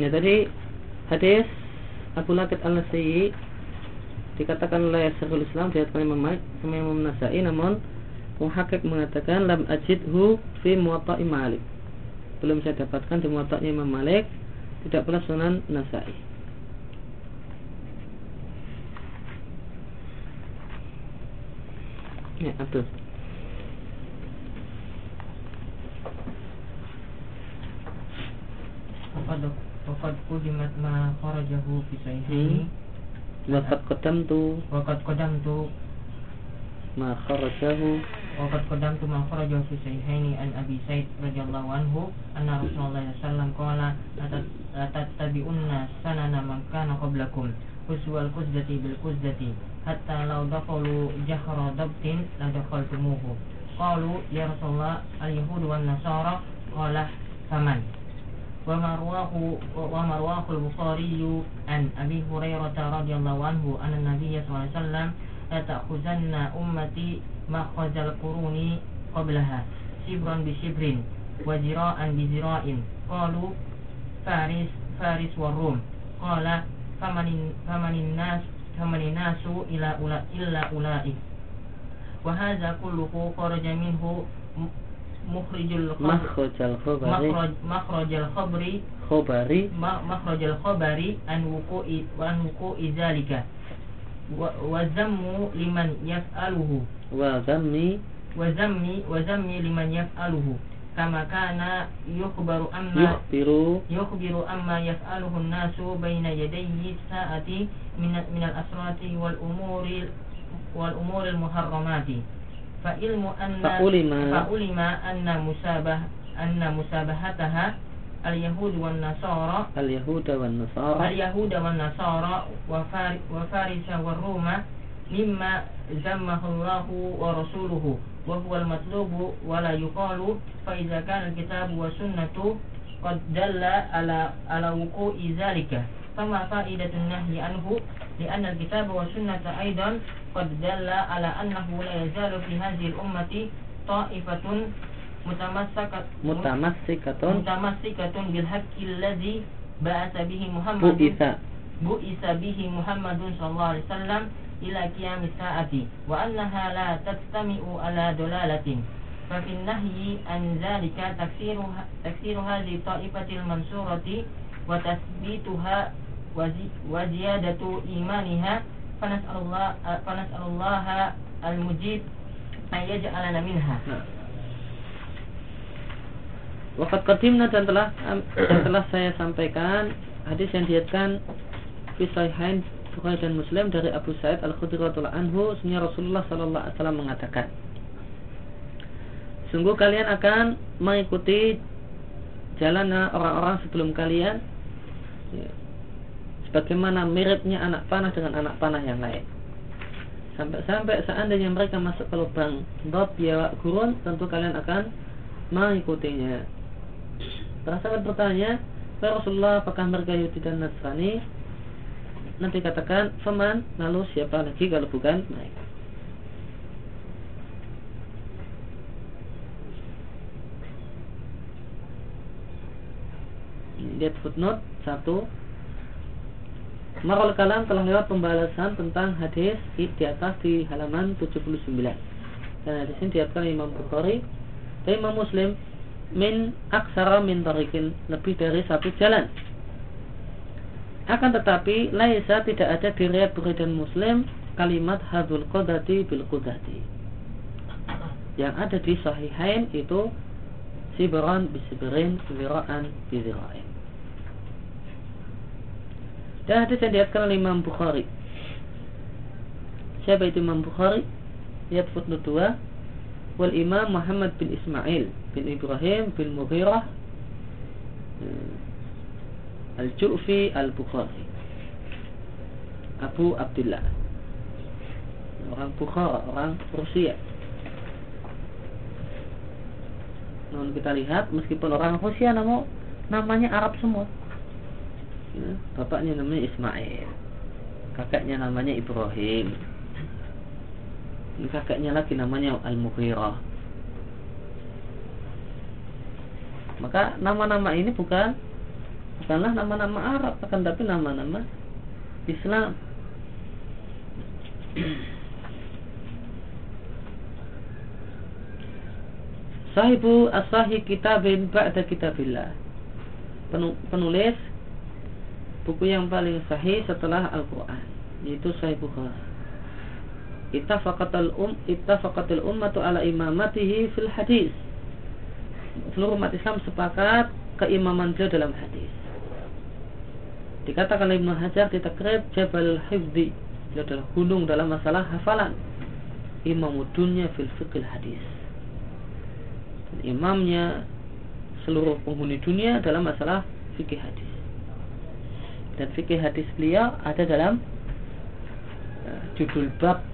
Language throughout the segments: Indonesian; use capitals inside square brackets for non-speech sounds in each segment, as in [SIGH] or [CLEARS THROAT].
Ya tadi hadis Abu Lakit al nasai dikatakan oleh Syekhul Islam dikatakan Imam Malik sama Imam Nasai namun Muhakkik mengatakan lam ajidhu fi muwatta'i Malik belum saya dapatkan di muwatta'nya Imam Malik tidak pernah Sunan Nasai Ya, Abdul. udimat ma kharajahu fi sahihi. Hmm. Wakat kodam tu Wakat kodam tu Ma kharajahu. Wakat kodam tu ma kharajahu fi sahihaini An Abi Said radhiyallahu anhu Anna Rasulullah sallam kala Atat tabi'unna sanana man kana qablakum Uswal kuzdati bil kuzdati Hatta law dafalu jahra dabtin La dafaltumuhu Qalu ya Rasulullah al-Yahud wa nasara Qala faman? قال فمن وما رواه وما رواه البخاري عن ابي هريره رضي الله عنه ان النبي صلى الله عليه وسلم لتأخذن أمتي مأخذ القرون قبلها شبرا بشبر وذراعا بذراع قالوا فارس فارس والروم قال فمن فمن الناس فمن الناس إلى أولئك إلا أولئك وهذا كله خرج منه مخرج الخبر. مخرج مخرج الخبر. khabari م- مخرج الخبر عن وقوع عن وقوع ذلك. وذم لمن يفعله. dhammi وذم وذم لمن يفعله. كما كان يخبر أما yukhbiru يخبر أما يفعله الناس بين يدي الساعة من من الأسرات والأمور والأمور المحرمات. فعلم أن فعلم فعلم أن مشابه أن مشابهتها اليهود والنصارى wan nasara اليهود والنصارى وفار- وفارس والروم مما ذمه الله ورسوله وهو المطلوب ولا يقال. فإذا كان الكتاب والسنة قد دل على على وقوع ذلك. فما فائدة النهي عنه لأن الكتاب والسنة أيضا قد دل على أنه لا يزال في هذه الأمة طائفة متمسكة mutamassikatun متمسكة بالحق الذي بعث به محمد bu'itha بعث به محمد صلى الله عليه وسلم إلى قيام الساعة وأنها لا تجتمع على دلالة ففي النهي عن ذلك تكسير تكسير هذه الطائفة المنصورة وتثبيتها وزي- وزيادة إيمانها فنسأل الله فنسأل الله المجيب أن يجعلنا منها Nah. Waqad qadimna dan telah dan telah saya sampaikan hadis yang diatkan fi sahihain Bukhari dan Muslim dari Abu Sa'id Al-Khudri radhiyallahu anhu sesungguhnya Rasulullah sallallahu alaihi wasallam mengatakan Sungguh kalian akan mengikuti jalan orang-orang sebelum kalian ya, sebagaimana miripnya anak panah dengan anak panah yang lain? Sampai-sampai seandainya mereka masuk ke lubang dot ya gurun tentu kalian akan mengikutinya. Para sahabat bertanya ya Rasulullah apakah mereka Yahudi dan Nasrani? Nanti katakan teman, lalu siapa lagi kalau bukan mereka? Lihat footnote 1 Makol kalam telah lewat pembalasan tentang hadis di atas di halaman 79. Dan hadis ini diatkan Imam Bukhari dan Imam Muslim min aksara min tarikin lebih dari satu jalan. Akan tetapi laisa tidak ada di riwayat Bukhari dan Muslim kalimat hadul qodati bil qodati. Yang ada di sahihain itu sibran bisibrin ziraan bizirain. Dan hadis yang diatkan oleh Imam Bukhari. Siapa itu Imam Bukhari? Lihat footnote 2 wal Imam Muhammad bin Ismail bin Ibrahim bin Mughirah eh, Al-Ju'fi Al-Bukhari. Abu Abdullah. Orang Bukhara, orang Rusia. Namun kita lihat meskipun orang Rusia namun namanya Arab semua ya, bapaknya namanya Ismail. Kakaknya namanya Ibrahim. Kakaknya lagi namanya Al-Mughirah. Maka nama-nama ini bukan bukanlah nama-nama Arab akan tapi nama-nama Islam. Sahibu as-sahih kitabin ba'da kitabillah. Penulis buku yang paling sahih setelah Al-Quran Yaitu Sahih Bukhari. Ittafaqatul um ittafaqatul ummatu ala imamatihi fil hadis. Seluruh umat Islam sepakat keimaman beliau dalam hadis. Dikatakan Ibnu Hajar di takrib Jabal Hifdi Beliau adalah gunung dalam masalah hafalan. Imam dunia fil fiqil hadis. Imamnya seluruh penghuni dunia dalam masalah fikih hadis. Dan fikih hadis beliau ada dalam uh, judul bab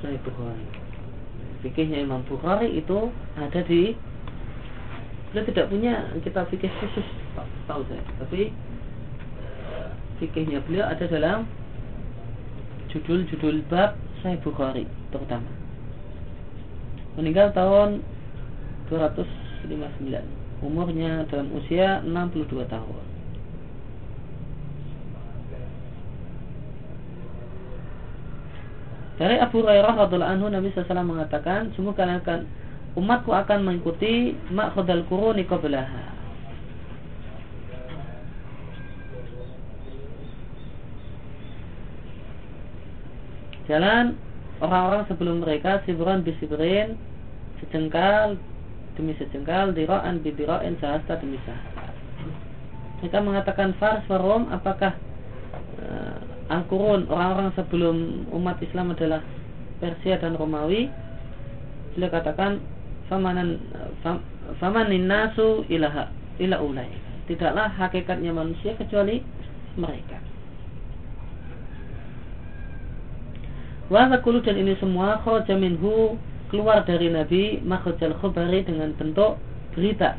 Sahih Bukhari. Fikihnya Imam Bukhari itu ada di beliau tidak punya kita fikih khusus tahu saya, tapi uh, fikihnya beliau ada dalam judul-judul bab Sahih Bukhari terutama. Meninggal tahun 259 umurnya dalam usia 62 tahun Dari Abu Hurairah radhiallahu anhu Nabi SAW mengatakan, sungguh kalian akan umatku akan mengikuti makhudal kuruni qablaha. Jalan orang-orang sebelum mereka siburan bisibrin sejengkal demi sejengkal, diraan bidira'in sahasta demi sahasta. Mereka mengatakan Fars Warom apakah Al-Qurun orang-orang sebelum umat Islam adalah Persia dan Romawi? Beliau katakan famanan fam, famanin nasu ilaha ila ulai. Tidaklah hakikatnya manusia kecuali mereka. Wa dan ini semua kharaja minhu keluar dari Nabi makhrajal khobari dengan bentuk berita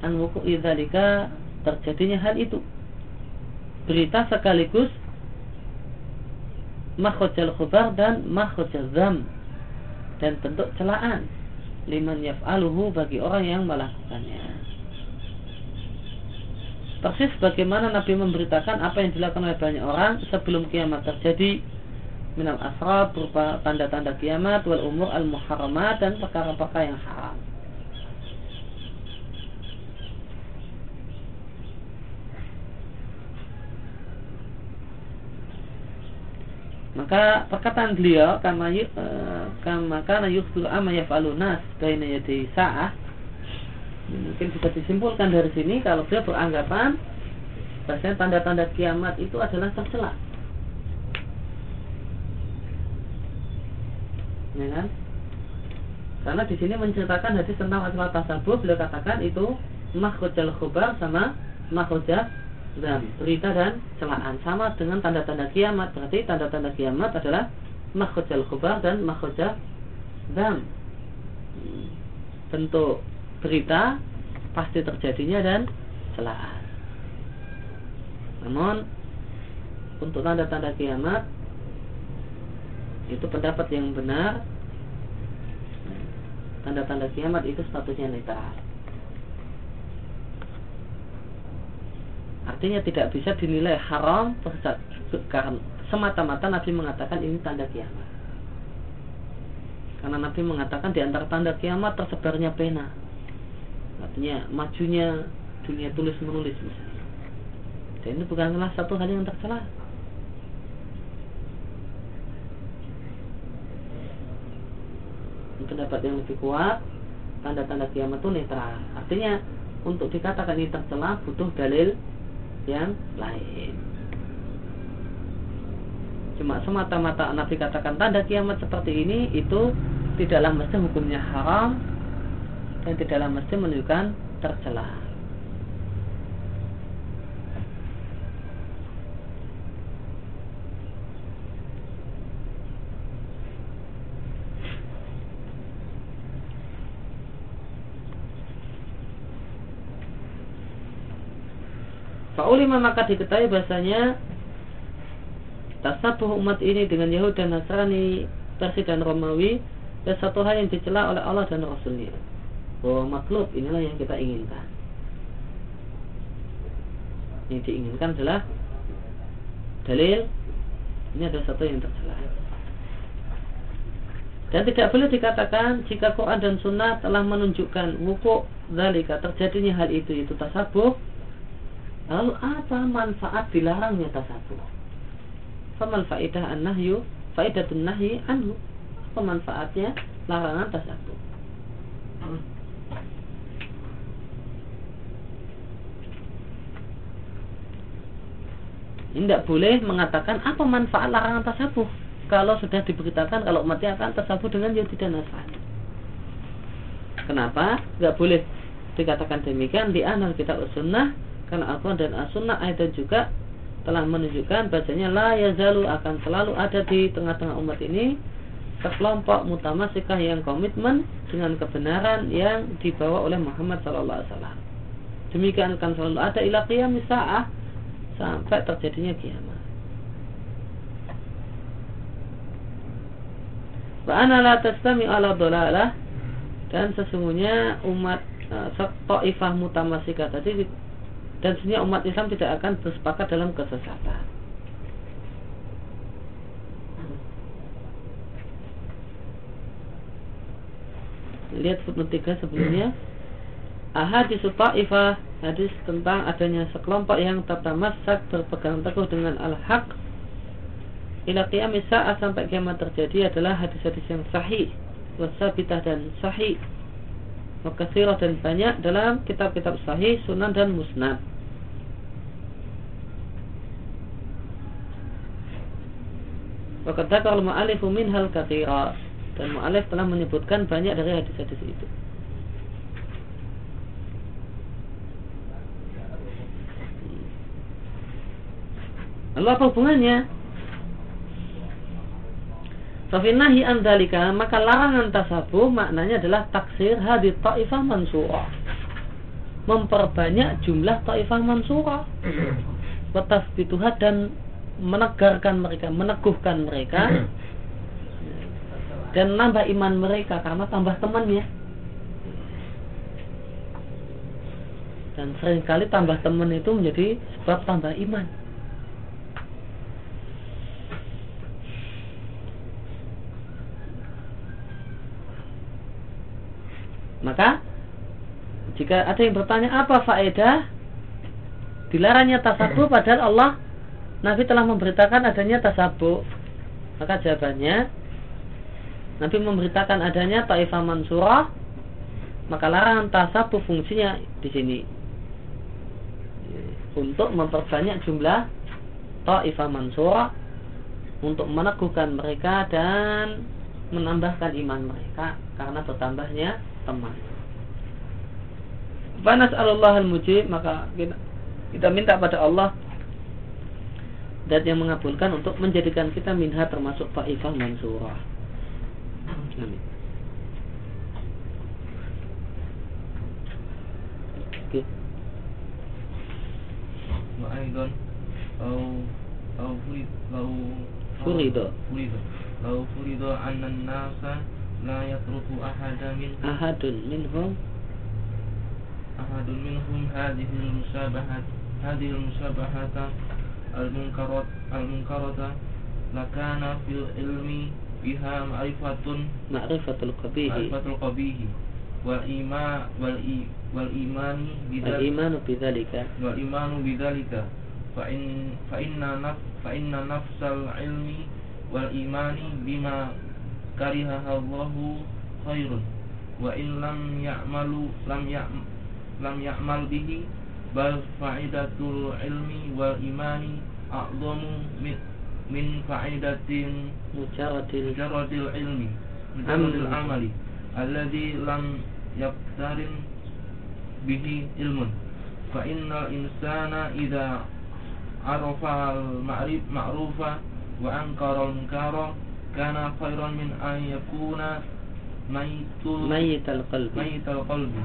an wuku'i terjadinya hal itu berita sekaligus makhrajal khobar dan makhrajal zam dan bentuk celaan liman yaf'aluhu bagi orang yang melakukannya. Persis bagaimana Nabi memberitakan apa yang dilakukan oleh banyak orang sebelum kiamat terjadi. Minal asrab berupa tanda-tanda kiamat wal umur al muharramat dan perkara-perkara yang haram. Maka perkataan beliau kama uh, kama kana yukhbiru amma yaf'alu nas baina yadi sa'ah mungkin bisa disimpulkan dari sini kalau beliau beranggapan bahasanya tanda-tanda kiamat itu adalah tercela ya kan? Karena di sini menceritakan hadis tentang masalah tasabuh, beliau katakan itu makhrajal khubar sama makhrajal dan berita dan celaan. Sama dengan tanda-tanda kiamat. Berarti tanda-tanda kiamat adalah makhrajal khubar dan makhrajal dam. Bentuk berita pasti terjadinya dan celaan. Namun untuk tanda-tanda kiamat itu pendapat yang benar. Tanda-tanda kiamat itu statusnya netral artinya tidak bisa dinilai haram karena semata-mata Nabi mengatakan ini tanda kiamat. Karena Nabi mengatakan di antara tanda kiamat tersebarnya pena. Artinya majunya dunia tulis menulis misalnya. Dan itu bukanlah satu hal yang tercela pendapat yang lebih kuat tanda-tanda kiamat itu netral. Artinya untuk dikatakan ini tercela butuh dalil yang lain. Cuma semata-mata Nabi katakan tanda kiamat seperti ini itu tidaklah mesti hukumnya haram dan tidaklah mesti menunjukkan tercela Fa'ulima maka diketahui bahasanya tasabuh umat ini dengan Yahudi dan Nasrani, Persia dan Romawi dan satu hal yang dicela oleh Allah dan Rasulnya. Bahwa makhluk inilah yang kita inginkan. Yang diinginkan adalah dalil ini adalah satu yang tercela. Dan tidak boleh dikatakan jika Quran dan Sunnah telah menunjukkan wukuk zalika terjadinya hal itu itu tasabuh. Lalu apa manfaat dilarangnya tasabuh? Faman faidah an-nahyu faidatun nahyi anhu. Apa manfaatnya larangan tasabuh? tidak boleh mengatakan apa manfaat larangan tasabuh kalau sudah diberitakan kalau umatnya akan tasabuh dengan Yahudi dan Nasrani. Kenapa? Tidak boleh dikatakan demikian di anal kita sunnah karena Al-Quran dan As-Sunnah ayat juga telah menunjukkan bahasanya la yazalu akan selalu ada di tengah-tengah umat ini sekelompok mutamasikah yang komitmen dengan kebenaran yang dibawa oleh Muhammad Sallallahu Alaihi Wasallam. Demikian akan selalu ada ila qiyamis sa'ah sampai terjadinya kiamat. Wa ana ala dolalah dan sesungguhnya umat uh, Ta'ifah mutamasika tadi dan sesungguhnya umat Islam tidak akan bersepakat dalam kesesatan. Lihat footnote 3 sebelumnya. Ahadis ta'ifah hadis tentang adanya sekelompok yang tatamasak berpegang teguh dengan al-haq ila qiyamis sa'ah sampai kiamat terjadi adalah hadis-hadis yang sahih wasabitah dan sahih makasirah dan banyak dalam kitab-kitab sahih sunan dan musnad Wakata kalau mu'alifu minhal kathira Dan mu'alif telah menyebutkan banyak dari hadis-hadis itu Lalu apa hubungannya? Fafinahi andalika maka larangan tasabuh maknanya adalah taksir hadit ta'ifah mansurah. Memperbanyak jumlah ta'ifah mansurah. Watasbituha dan menegarkan mereka, meneguhkan mereka [CLEARS THROAT] dan nambah iman mereka karena tambah temannya. Dan sering kali tambah teman itu menjadi sebab tambah iman. Maka jika ada yang bertanya apa faedah dilarangnya tasabuh padahal Allah Nabi telah memberitakan adanya tasabuh maka jawabannya Nabi memberitakan adanya taifah mansurah maka larangan tasabuh fungsinya di sini untuk memperbanyak jumlah taifah mansurah untuk meneguhkan mereka dan menambahkan iman mereka karena bertambahnya teman. Fanas Allah al-mujib maka kita, kita minta pada Allah dan yang mengabulkan untuk menjadikan kita minha termasuk Fa'ifah Mansurah. Amin. Oke. Wa'aidon au au furid lau furido furido lau furido annan nasa la yatruku ahada min ahadun minhum ahadun minhum hadhihi al-musabahah hadhihi al-musabahah al-munkarat al-munkarata lakana fil ilmi biha ma'rifatun ma'rifatul qabihi. ma'rifatul qabihi. Wal ima wal i wal imani bidzalika imanu bidzalika wal imanu bidzalika fa in fa inna naf fa inna nafsal ilmi wal imani bima kariha Allahu khairun. Wa in lam ya'malu lam ya lam ya'mal bihi bal fa'idatul ilmi wal imani a'zamu min min fa'idatin mujaradil mujaradil ilmi mujaradil amali alladhi lam yaqtarin bihi ilmun fa innal insana idza arafa al ma'rif ma'rufa wa ankara al munkara kana khairan min an yakuna mayitul mayital qalbi mayital qalbi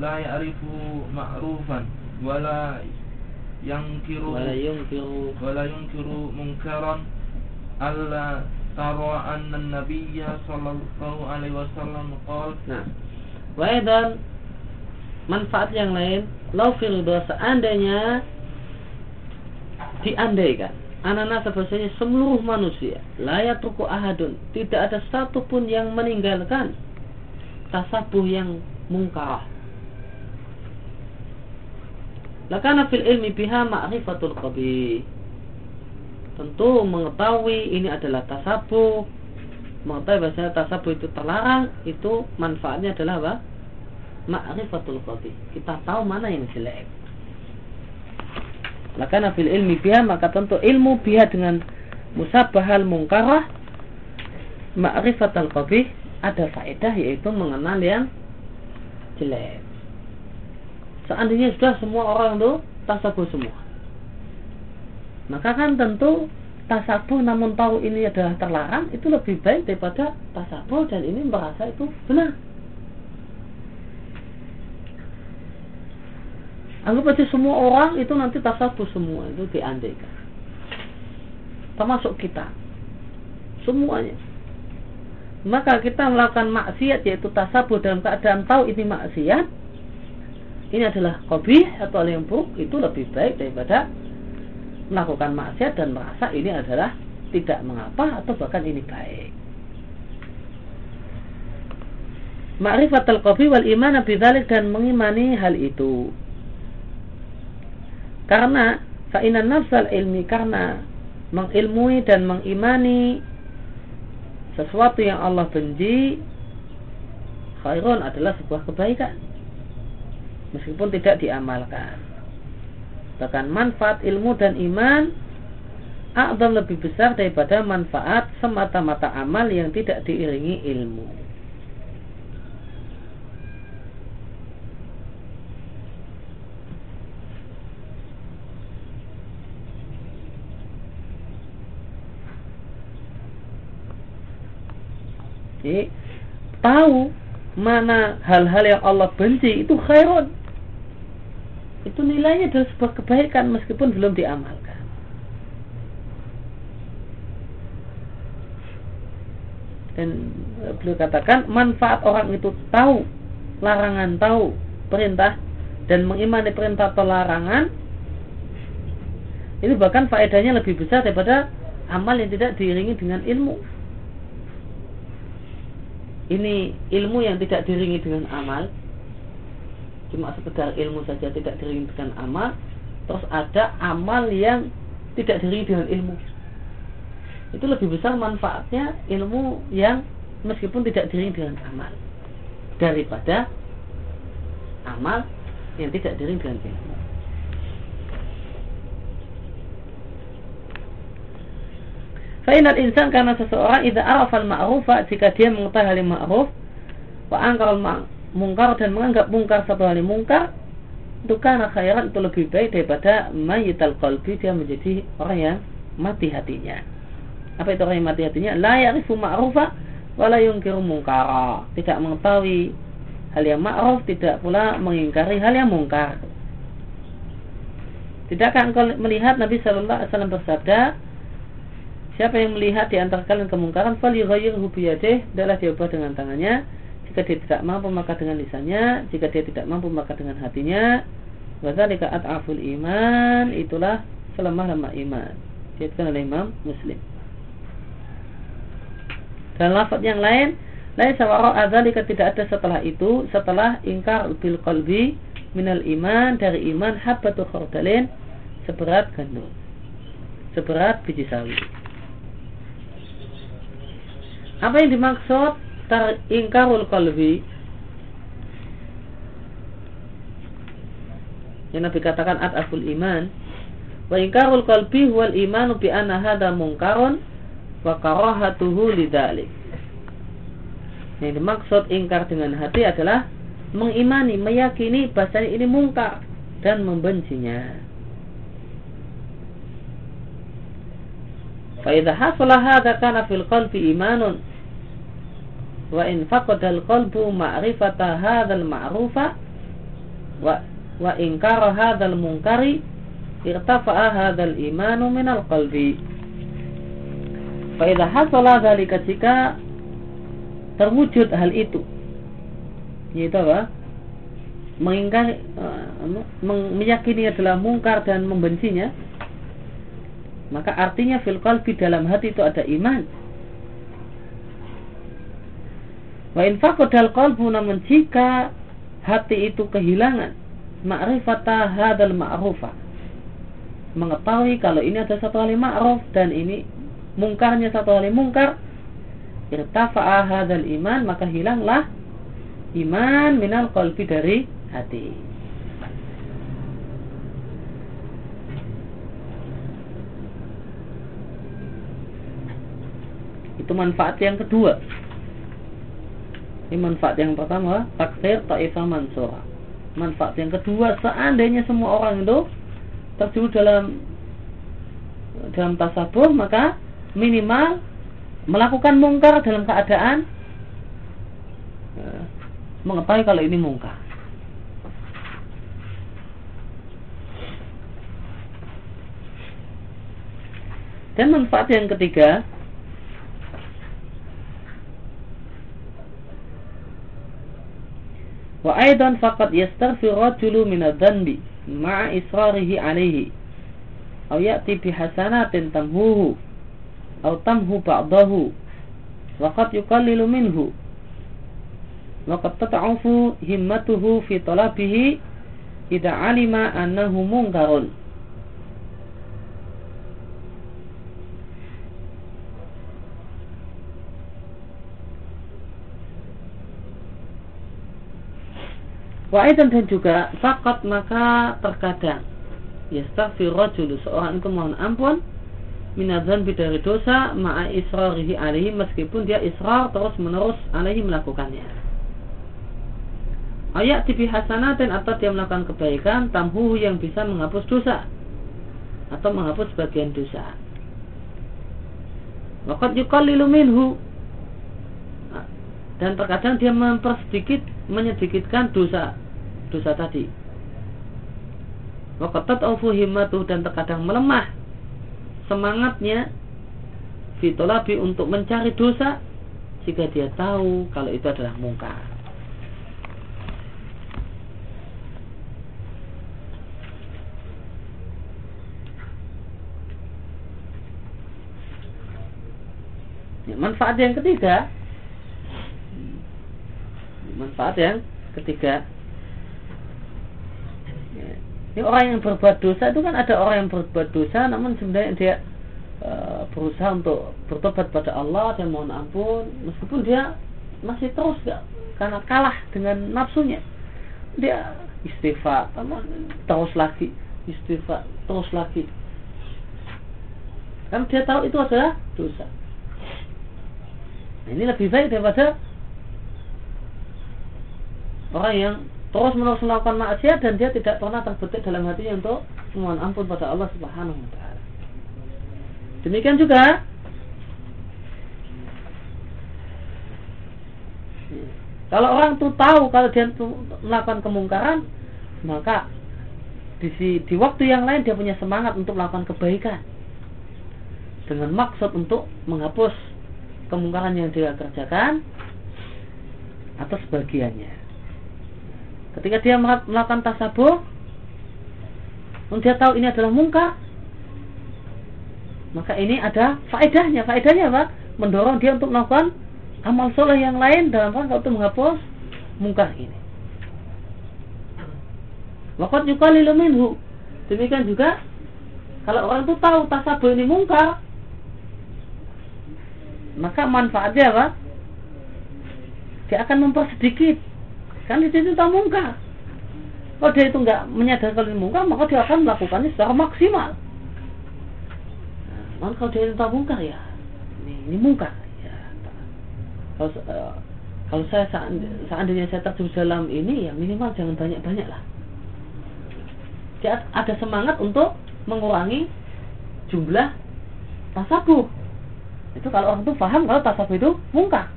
la ya'rifu ma'rufan wala yangkiru wala yunkiru wala yunkiru munkaran alla tara anna nabiyya sallallahu alaihi wasallam qala nah. Wa aidan manfaat yang lain lau firdo seandainya diandaikan anak-anak sebesarnya seluruh manusia layak tuku ahadun tidak ada satupun yang meninggalkan tasabuh yang mungkarah lakana fil ilmi biha ma'rifatul qabih. Tentu mengetahui ini adalah tasabuh mengetahui bahasa tasabuh itu terlarang itu manfaatnya adalah apa? ma'rifatul qabih. Kita tahu mana yang jelek. Maka fil ilmi biha maka tentu ilmu biha dengan musabahal mungkarah ma'rifatul qabih ada faedah yaitu mengenal yang jelek seandainya sudah semua orang itu tasabuh semua maka kan tentu tasabuh namun tahu ini adalah terlarang itu lebih baik daripada tasabuh dan ini merasa itu benar. Anggap aja semua orang itu nanti tasabuh semua itu diandaikan. Termasuk kita. Semuanya. Maka kita melakukan maksiat yaitu tasabuh dalam keadaan tahu ini maksiat. Ini adalah kobi atau yang buruk itu lebih baik daripada melakukan maksiat dan merasa ini adalah tidak mengapa atau bahkan ini baik. Ma'rifat al-qabi wal iman bidzalik dan mengimani hal itu. Karena fa'inan nafsal ilmi karena mengilmui dan mengimani sesuatu yang Allah benci khairun adalah sebuah kebaikan meskipun tidak diamalkan Bahkan manfaat ilmu dan iman A'zam lebih besar daripada manfaat semata-mata amal yang tidak diiringi ilmu. Tahu mana hal-hal yang Allah benci itu khairun itu nilainya adalah sebuah kebaikan meskipun belum diamalkan. Dan beliau katakan manfaat orang itu tahu larangan, tahu perintah dan mengimani perintah atau larangan ini bahkan faedahnya lebih besar daripada amal yang tidak diiringi dengan ilmu. Ini ilmu yang tidak diiringi dengan amal cuma sekedar ilmu saja tidak diringi dengan amal terus ada amal yang tidak diringi dengan ilmu. Itu lebih besar manfaatnya ilmu yang meskipun tidak diringi dengan amal daripada amal yang tidak diringi dengan ilmu. Fa'inal insan karena seseorang idza arafal ma'rufa jika dia mengetahui hal yang ma'ruf wa angkar mungkar dan menganggap mungkar satu hal yang mungkar itu karena khairan itu lebih baik daripada mayital qalbi dia menjadi orang yang mati hatinya. Apa itu orang yang mati hatinya? La ya'rifu ma'rufa wa la yungkiru mungkara. Tidak mengetahui hal yang ma'ruf, tidak pula mengingkari hal yang mungkar. Tidakkah engkau melihat Nabi Shallallahu Alaihi Wasallam bersabda, Siapa yang melihat di antara kalian kemungkaran, fal yughayyirhu biyadih, adalah diubah dengan tangannya jika dia tidak mampu maka dengan lisannya. Jika dia tidak mampu maka dengan hatinya. Wadzalika at'aful iman. Itulah selemah-lemah iman. Diatkan oleh Imam Muslim. Dan lafaz yang lain lain sawara adzalika tidak ada setelah itu. Setelah ingkar bil qalbi minal iman dari iman habbatu khardalin seberat gandum. Seberat biji sawi. Apa yang dimaksud tar ingkarul qalbi. Yang Nabi katakan at'aful iman. Wa ingkarul qalbi huwal imanu bi anna hadha munkarun wa karahatuhu lidzalik yang dimaksud ingkar dengan hati adalah mengimani, meyakini bahasanya ini mungkar dan membencinya. Fa idza hasala hadza kana fil qalbi imanun wa in faqada al-qalbu ma'rifata hadzal ma'rufa wa wa inkara hadzal munkari irtafa'a hadzal imanu min al-qalbi fa idza hasala dzalika jika terwujud hal itu yaitu apa? Mengingkari uh, meyakini adalah mungkar dan membencinya maka artinya fil qalbi dalam hati itu ada iman wa in faqadal qalbu namun jika hati itu kehilangan ma'rifata hadal ma'rufa mengetahui kalau ini ada satu hal ma'ruf dan ini mungkarnya satu hal mungkar irtafa'a hadal iman maka hilanglah iman minal qalbi dari hati. Itu manfaat yang kedua. Ini manfaat yang pertama, takfir ta'ifah mansura. Manfaat yang kedua, seandainya semua orang itu terjun dalam dalam tasabuh, maka minimal melakukan mungkar dalam keadaan mengetahui kalau ini mungkar. Dan manfaat yang ketiga Wa aidan faqad yastaghfir rajulu min adh-dhanbi ma'a israrihi alayhi aw ya'ti bi hasanatin tamhuhu aw tamhu ba'dahu wa qad yuqallilu minhu Waqad tata'ufu himmatuhu fi talabihi idza alima annahu munkarun. Wa dan juga fakat maka terkadang. Yastaghfir rajulu seorang itu mohon ampun. Minadzan dari dosa ma'a israrihi alaihi meskipun dia israr terus menerus alaihi melakukannya. Ayat tibi hasanatin atau dia melakukan kebaikan tamhu yang bisa menghapus dosa. Atau menghapus bagian dosa. Waqad yuqallilu minhu. Dan terkadang dia mempersedikit menyedikitkan dosa dosa tadi. Waqad tat'ufu himmatu dan terkadang melemah semangatnya fitolabi untuk mencari dosa jika dia tahu kalau itu adalah mungkar. Ya, manfaat yang ketiga manfaat yang ketiga ya, ini orang yang berbuat dosa itu kan ada orang yang berbuat dosa namun sebenarnya dia e, berusaha untuk bertobat pada Allah dan mohon ampun meskipun dia masih terus gak, karena kalah dengan nafsunya. Dia istighfar terus lagi istighfar terus lagi. Kan dia tahu itu adalah dosa. Nah, ini lebih baik daripada orang yang terus menerus melakukan maksiat dan dia tidak pernah terbetik dalam hatinya untuk mohon ampun pada Allah Subhanahu wa taala. Demikian juga kalau orang itu tahu kalau dia melakukan kemungkaran, maka di, di waktu yang lain dia punya semangat untuk melakukan kebaikan dengan maksud untuk menghapus kemungkaran yang dia kerjakan atau sebagiannya. Ketika dia melakukan tasabuh, dia tahu ini adalah mungkar, maka ini ada faedahnya. Faedahnya apa? Mendorong dia untuk melakukan amal soleh yang lain dalam rangka untuk menghapus mungkar ini. Wakat juga minhu. Demikian juga kalau orang itu tahu tasabuh ini mungkar, maka manfaatnya apa? Dia akan mempersedikit. Kan itu itu tak mungkar. Kalau dia itu nggak menyadari kalau mungkar, maka dia akan melakukannya secara maksimal. Nah, kalau dia itu tak mungkar ya, ini, ini mungkar. Ya, kalau uh, kalau saya seandainya saya terjun dalam ini ya minimal jangan banyak-banyak lah. Dia ada semangat untuk mengurangi jumlah tasabuh itu kalau orang itu paham kalau tasawuf itu mungkar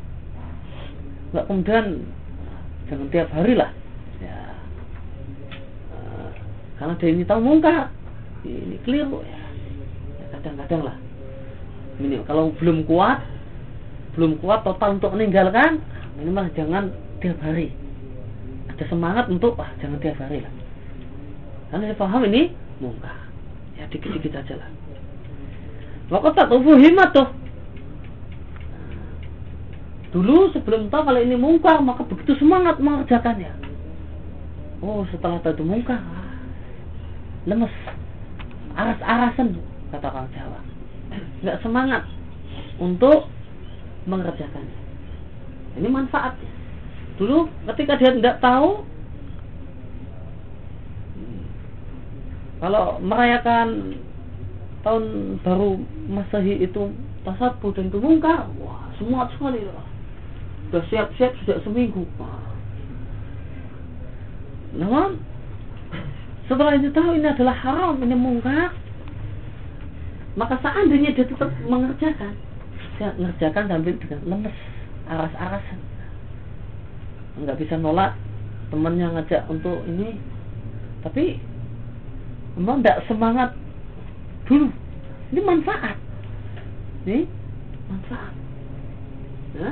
nggak kemudian jangan tiap hari lah. Ya. Uh, karena dia ini tahu mungkar ini keliru ya. Ya kadang-kadang lah. Ini kalau belum kuat belum kuat total untuk meninggalkan minimal jangan tiap hari. Ada semangat untuk ah jangan tiap hari lah. Karena dia paham ini mungkar ya dikit-dikit aja lah. Maka tak tubuh himat tuh dulu sebelum tahu kalau ini mungkar maka begitu semangat mengerjakannya. Oh setelah tahu itu mungkar. Lemes. Aras-arasan kata orang Jawa. Nggak semangat untuk mengerjakannya ini manfaatnya dulu ketika dia tidak tahu kalau merayakan tahun baru Masehi itu tasabuh dan itu mungkar wah semua sekali. lah sudah siap-siap sejak seminggu. Namun setelah itu tahu ini adalah haram ini mungkar maka seandainya dia tetap mengerjakan dia mengerjakan sambil dengan lemes aras-arasan. Nggak bisa nolak temannya ngajak untuk ini. Tapi memang tidak semangat dulu. Ini manfaat. Ini manfaat. Ya?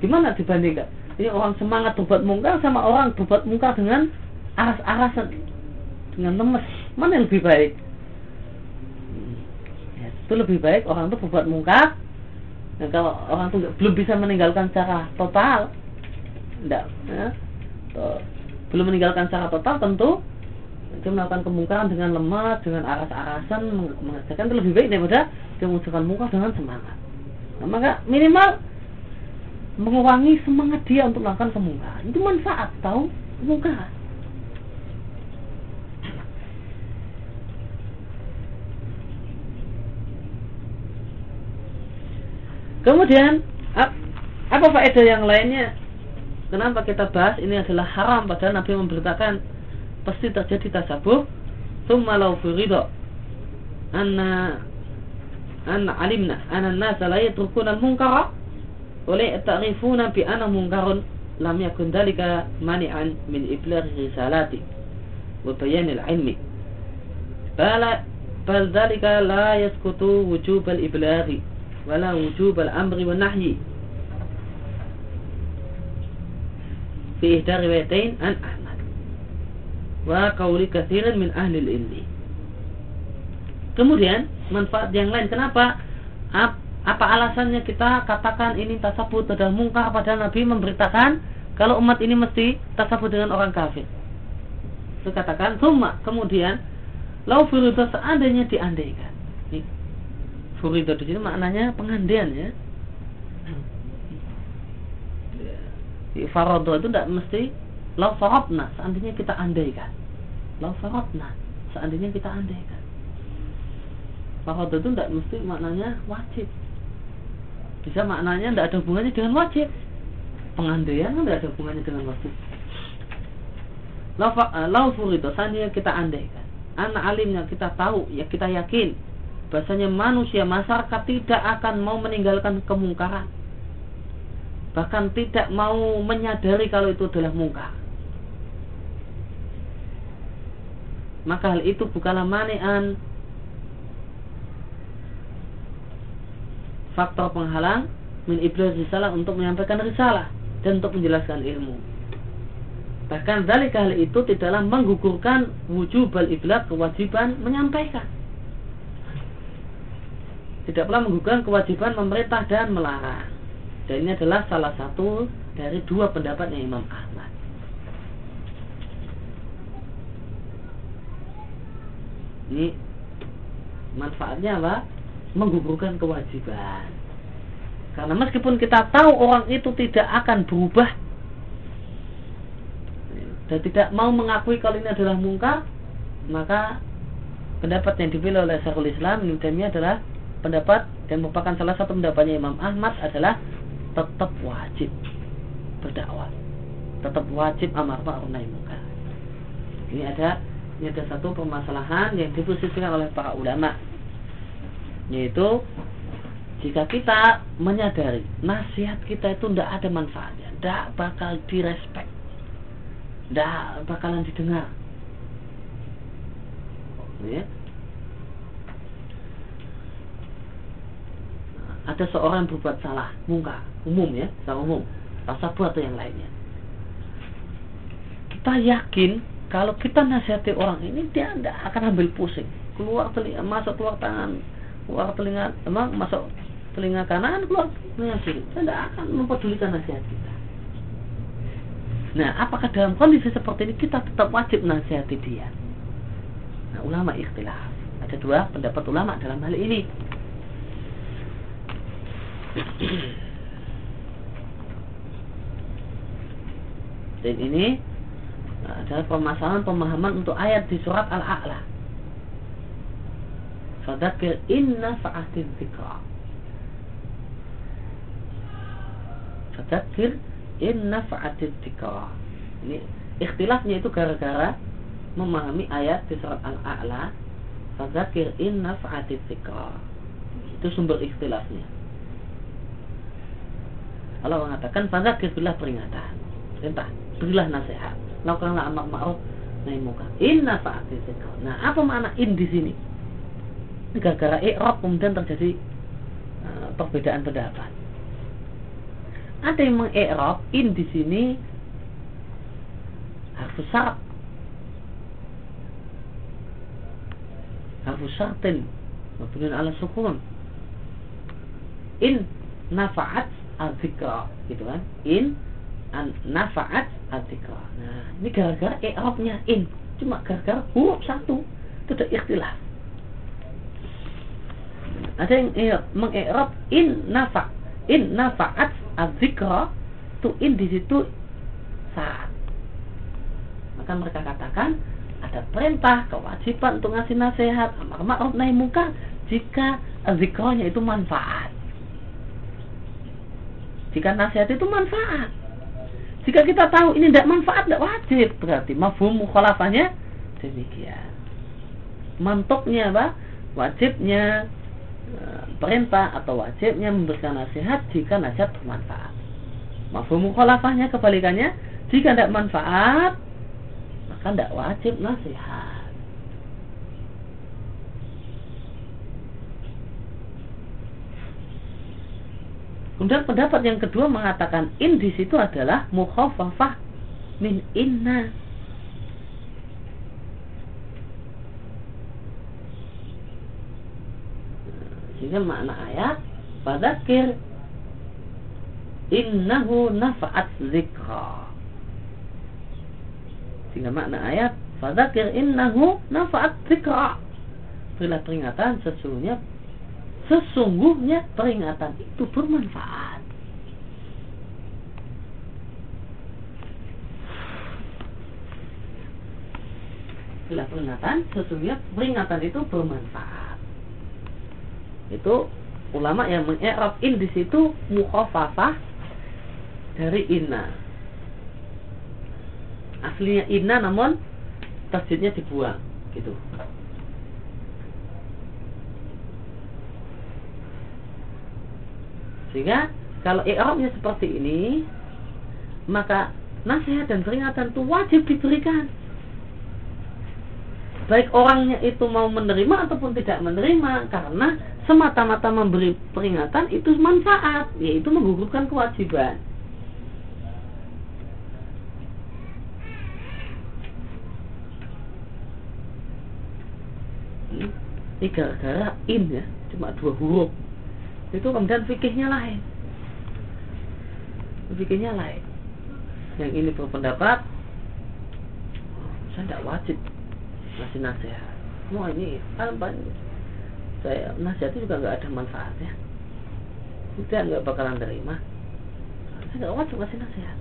Gimana dibandingkan ini orang semangat berbuat mungkar sama orang berbuat mungkar dengan aras-arasan dengan lemes. Mana yang lebih baik? Ya, itu lebih baik orang itu berbuat mungkar. Dan kalau orang itu belum bisa meninggalkan secara total tidak ya, belum meninggalkan secara total tentu dia melakukan kemungkaran dengan lemah dengan aras-arasan mengerjakan itu lebih baik daripada dia mengucapkan muka dengan semangat. Nah, maka minimal mengurangi semangat dia untuk melakukan kemungkaran itu manfaat tahu? Kemungkaran Kemudian apa faedah yang lainnya? Kenapa kita bahas ini adalah haram? Padahal Nabi memberitakan pasti terjadi tasabuh. Tsumma law furida anna anna alimna anna an-nas la yatrukuna al-munkara wa la ya'tarifuna bi anna munkarun lam yakun dhalika mani'an min iblagh risalati wa bayan al-ilmi. Bala bal dhalika la yaskutu wujub al-iblaghi wala wujub al-amri wa nahyi fi ihda riwayatain an Ahmad wa kauli katsiran min ahli ilmi. Kemudian manfaat yang lain kenapa apa alasannya kita katakan ini tasabut adalah mungkar padahal Nabi memberitakan kalau umat ini mesti tasabut dengan orang kafir. Itu katakan summa kemudian lau furido seandainya diandaikan. Ini furido di sini maknanya pengandaian ya. Farodo itu tidak mesti lau farotna seandainya kita andaikan. Lau farotna seandainya kita andaikan. Farodo itu tidak mesti maknanya wajib bisa maknanya tidak ada hubungannya dengan wajib. Pengandaian kan tidak ada hubungannya dengan wajib. Lau furido seandainya kita andaikan. Anak alimnya kita tahu ya kita yakin bahasanya manusia masyarakat tidak akan mau meninggalkan kemungkaran. Bahkan tidak mau menyadari kalau itu adalah muka maka hal itu bukanlah manian faktor penghalang min iblis risalah untuk menyampaikan risalah dan untuk menjelaskan ilmu bahkan dari hal itu tidaklah menggugurkan wujud bal iblat kewajiban menyampaikan tidak pula menggugurkan kewajiban memerintah dan melarang dan ini adalah salah satu dari dua pendapatnya Imam Ahmad. Ini manfaatnya apa? Menggugurkan kewajiban. Karena meskipun kita tahu orang itu tidak akan berubah dan tidak mau mengakui kalau ini adalah mungkar, maka pendapat yang dipilih oleh Syekhul Islam ini adalah pendapat dan merupakan salah satu pendapatnya Imam Ahmad adalah tetap wajib berdakwah. Tetap wajib amar ma'ruf nahi munkar. Ini ada ini ada satu permasalahan yang diposisikan oleh para ulama yaitu jika kita menyadari nasihat kita itu tidak ada manfaatnya tidak bakal direspek tidak bakalan didengar. Ya. Ada seorang berbuat salah mungkar umum ya secara umum. Tasabbuh atau yang lainnya. Kita yakin kalau kita nasihati orang ini dia tidak akan ambil pusing. Keluar telinga masuk keluar tangan keluar telinga emang masuk telinga kanan keluar telinga kiri. Saya tidak akan mempedulikan nasihat kita. Nah apakah dalam kondisi seperti ini kita tetap wajib nasihati dia? Nah ulama ikhtilaf. Ada dua pendapat ulama dalam hal ini. Dan ini adalah permasalahan pemahaman untuk ayat di surat Al-A'la. Fadakir inna fa'atin zikra. Fadakir inna fa'atin zikra. Ini ikhtilafnya itu gara-gara memahami ayat di surat Al-A'la. Fadakir inna fa'atin zikra. Itu sumber ikhtilafnya. Allah mengatakan fadakir itulah peringatan. Perintah, berilah nasihat lakukanlah amar ma'ruf nahi munkar. Inna fa'ati Nah, apa makna in di sini? Gara-gara i'rab kemudian terjadi uh, perbedaan pendapat. Ada yang mengi'rab in di sini harus syarat. Harus syaratin mabniun ala sukun. In nafa'at al-zikra gitu kan. In an nafaat atikra. Nah, ini gara-gara i'rabnya in. Cuma gara-gara huruf satu. Ada ikhtilaf. Ada yang mengi'rab in nafa in nafaat adzikra tu in di situ saat. Maka mereka katakan ada perintah kewajiban untuk ngasih nasihat amar ma'ruf nahi munkar jika zikranya itu manfaat. Jika nasihat itu manfaat. Jika kita tahu ini tidak manfaat, tidak wajib. Berarti mafhum mukhalafahnya demikian. Mantoknya apa? Wajibnya perintah atau wajibnya memberikan nasihat jika nasihat bermanfaat. Mafhum mukhalafahnya kebalikannya, jika tidak manfaat, maka tidak wajib nasihat. Kemudian pendapat yang kedua mengatakan in di situ adalah mukhafafah min inna. Sehingga makna ayat Fadakir Innahu nafa'at zikra Sehingga makna ayat Fadakir innahu nafa'at zikra Berilah peringatan sesungguhnya Sesungguhnya peringatan itu bermanfaat. Bila peringatan, sesungguhnya peringatan itu bermanfaat. Itu ulama yang mengikraf in di situ mukhafafah dari inna. Aslinya inna namun tasjidnya dibuang gitu. Sehingga kalau i'rabnya seperti ini, maka nasihat dan peringatan itu wajib diberikan. Baik orangnya itu mau menerima ataupun tidak menerima karena semata-mata memberi peringatan itu manfaat, yaitu menggugurkan kewajiban. Ini gara-gara in ya, cuma dua huruf. Itu kemudian fikihnya lain. Fikihnya lain. Yang ini berpendapat saya tidak wajib ngasih nasihat. Mau ini apa saya. Itu juga nggak ada manfaatnya kita nggak bakalan terima. Saya nggak wajib ngasih nasihat.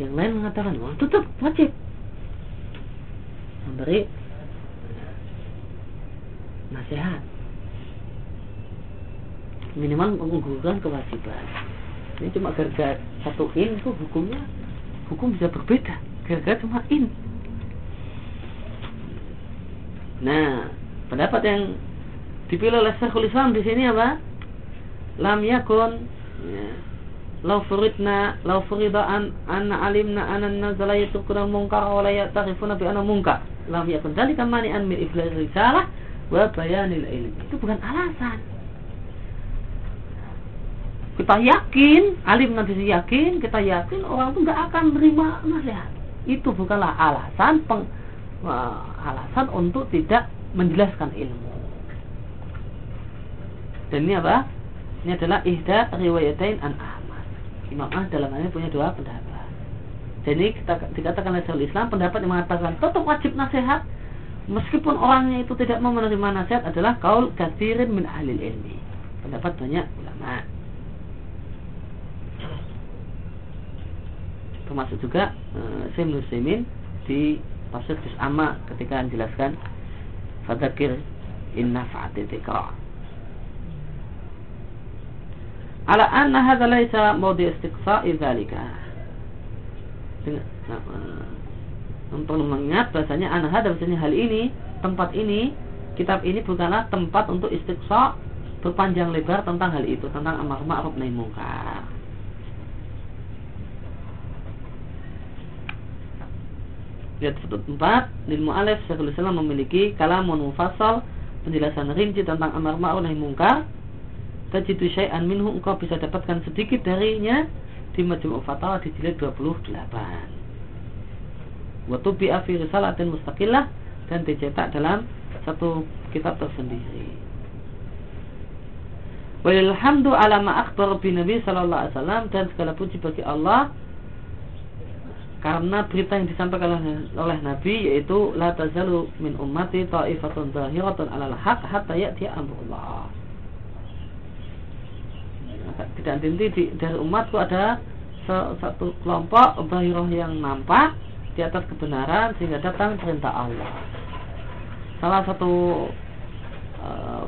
Yang lain mengatakan wah tetap wajib. Memberi nasihat. Minimal menggugurkan kewajiban. Ini cuma gara-gara satu in itu hukumnya. Hukum bisa berbeda. Gara-gara cuma in nah pendapat yang dipilih oleh Syekhul Islam di sini apa lam yakun ya. Lau furidna, lau furida an anna alimna anna nazala yatukuna munkar wa la ya'tarifuna bi anna munkar. Lam yakun dalika mani'an min iblis risalah wa bayanil ilmi. Itu bukan alasan. kita yakin, alim nanti yakin, kita yakin orang itu nggak akan menerima nasihat. Itu bukanlah alasan peng, alasan untuk tidak menjelaskan ilmu. Dan ini apa? Ini adalah ihda riwayatain an Ahmad. Imam Ahmad dalam ini punya dua pendapat. Jadi kita dikatakan oleh Islam pendapat yang mengatakan tetap wajib nasihat meskipun orangnya itu tidak mau menerima nasihat adalah kaul kathirin min ahli ilmi. Pendapat banyak ulama. Termasuk juga uh, Syekh Muslimin di tafsir Juz Amma ketika menjelaskan fadzakir inna fa'ati dzikra. Ala anna hadza laisa mawdi istiqsa'i dzalika. Nah, untuk mengingat bahasanya anha bahasanya hal ini tempat ini kitab ini bukanlah tempat untuk istiqsa berpanjang lebar tentang hal itu tentang amar ma'ruf nahi munkar Lihat sudut empat, ilmu alif Syekhul Islam memiliki kalamun mufassal penjelasan rinci tentang amar ma'ruf nahi munkar. Tajidu syai'an minhu engkau bisa dapatkan sedikit darinya di Majmu' Fatawa di jilid 28 wa tubi'a fi risalatin mustaqillah dan dicetak dalam satu kitab tersendiri. Walhamdu ala ma Nabi sallallahu alaihi wasallam dan segala puji bagi Allah karena berita yang disampaikan oleh Nabi yaitu la tazalu min ummati ta'ifatun zahiratun 'alal haq hatta ya'ti amrullah. Tidak nanti dari umatku ada satu kelompok zahirah yang nampak di atas kebenaran sehingga datang perintah Allah. Salah satu uh,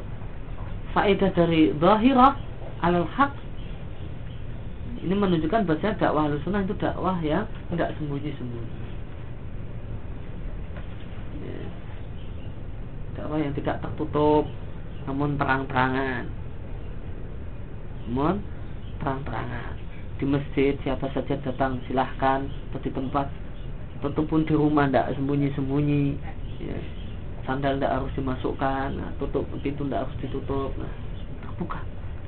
faedah dari zahirah alal haq ini menunjukkan bahwa dakwah sunnah itu dakwah yang tidak sembunyi-sembunyi. Ya. Dakwah yang tidak tertutup, namun terang-terangan. Namun terang-terangan. Di masjid siapa saja datang silahkan atau di tempat tentu pun di rumah tidak sembunyi-sembunyi ya. sandal tidak harus dimasukkan nah, tutup pintu tidak harus ditutup nah, terbuka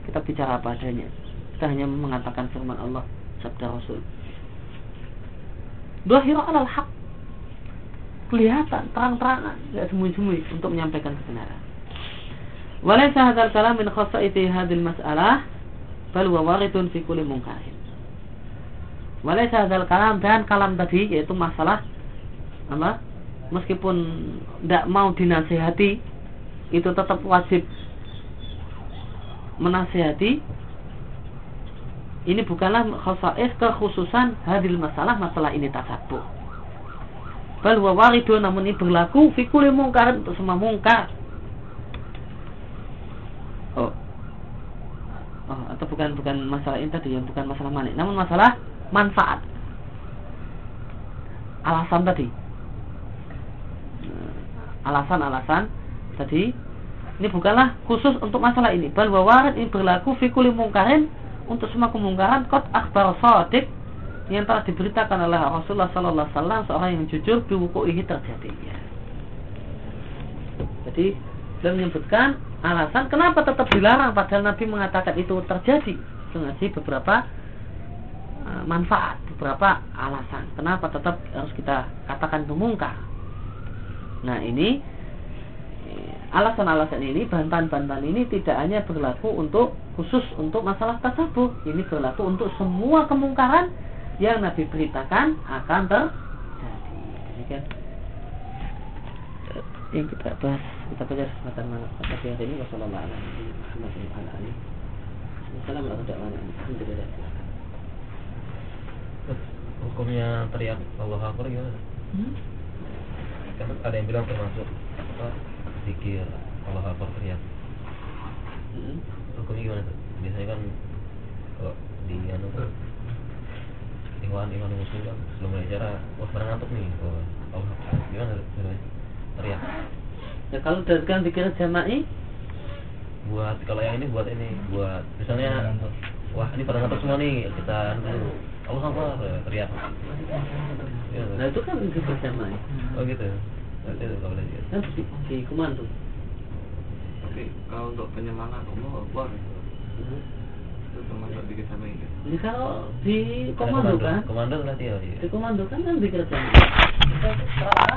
kita bicara apa adanya kita hanya mengatakan firman Allah sabda Rasul. Dahira alal haq. Kelihatan terang-terangan tidak sembunyi-sembunyi untuk menyampaikan kebenaran. Walaysa hadzal kalam min khasaiti hadhil mas'alah bal wa waridun fi kulli munkarin kalam dan kalam tadi yaitu masalah apa? Meskipun tidak mau dinasihati itu tetap wajib menasihati ini bukanlah khasais kekhususan hadil masalah masalah ini tasabuh bal wa waridu namun ini berlaku fi kulli mungkar untuk semua mungkar oh oh atau bukan bukan masalah ini tadi yang bukan masalah manik namun masalah manfaat. Alasan tadi. Alasan-alasan tadi ini bukanlah khusus untuk masalah ini. Bal wawarid ini berlaku fikuli mungkarin untuk semua kemungkaran kot akbar sodik yang telah diberitakan oleh Rasulullah Sallallahu Alaihi Wasallam seorang yang jujur ini terjadinya. Jadi beliau menyebutkan alasan kenapa tetap dilarang padahal Nabi mengatakan itu terjadi. Dengan beberapa Eh, manfaat beberapa alasan kenapa tetap harus kita katakan itu nah ini alasan-alasan ini bantahan-bantahan ini tidak hanya berlaku untuk khusus untuk masalah tasabuh ini berlaku untuk semua kemungkaran yang Nabi beritakan akan terjadi. Kan yang kita bahas kita baca kesempatan pada hari ini wassalamualaikum warahmatullahi wabarakatuh. Hukumnya teriak Allah Akbar gimana? Hmm? Kan ada yang bilang termasuk apa zikir Allah Akbar teriak. Hmm? Hukumnya gimana tuh? Biasanya kan kalau di anu kan iwan muslim kan sebelum mulai acara wah barang ngantuk nih oh, Allah gimana tuh teriak ya kalau kan dikira jama'i buat kalau yang ini buat ini buat misalnya wah ini pada ngantuk semua nih kita anu Allah Akbar teriak. Ya, nah itu kan itu bersama. Oh gitu. Nanti. Kan di, di kuman tuh. Oke, kalau untuk penyemangat Allah Akbar. Hmm. itu termasuk zikir jamaah itu Jadi kalau di komando kan, komando berarti ya iya. di komando kan kan zikir jamaah.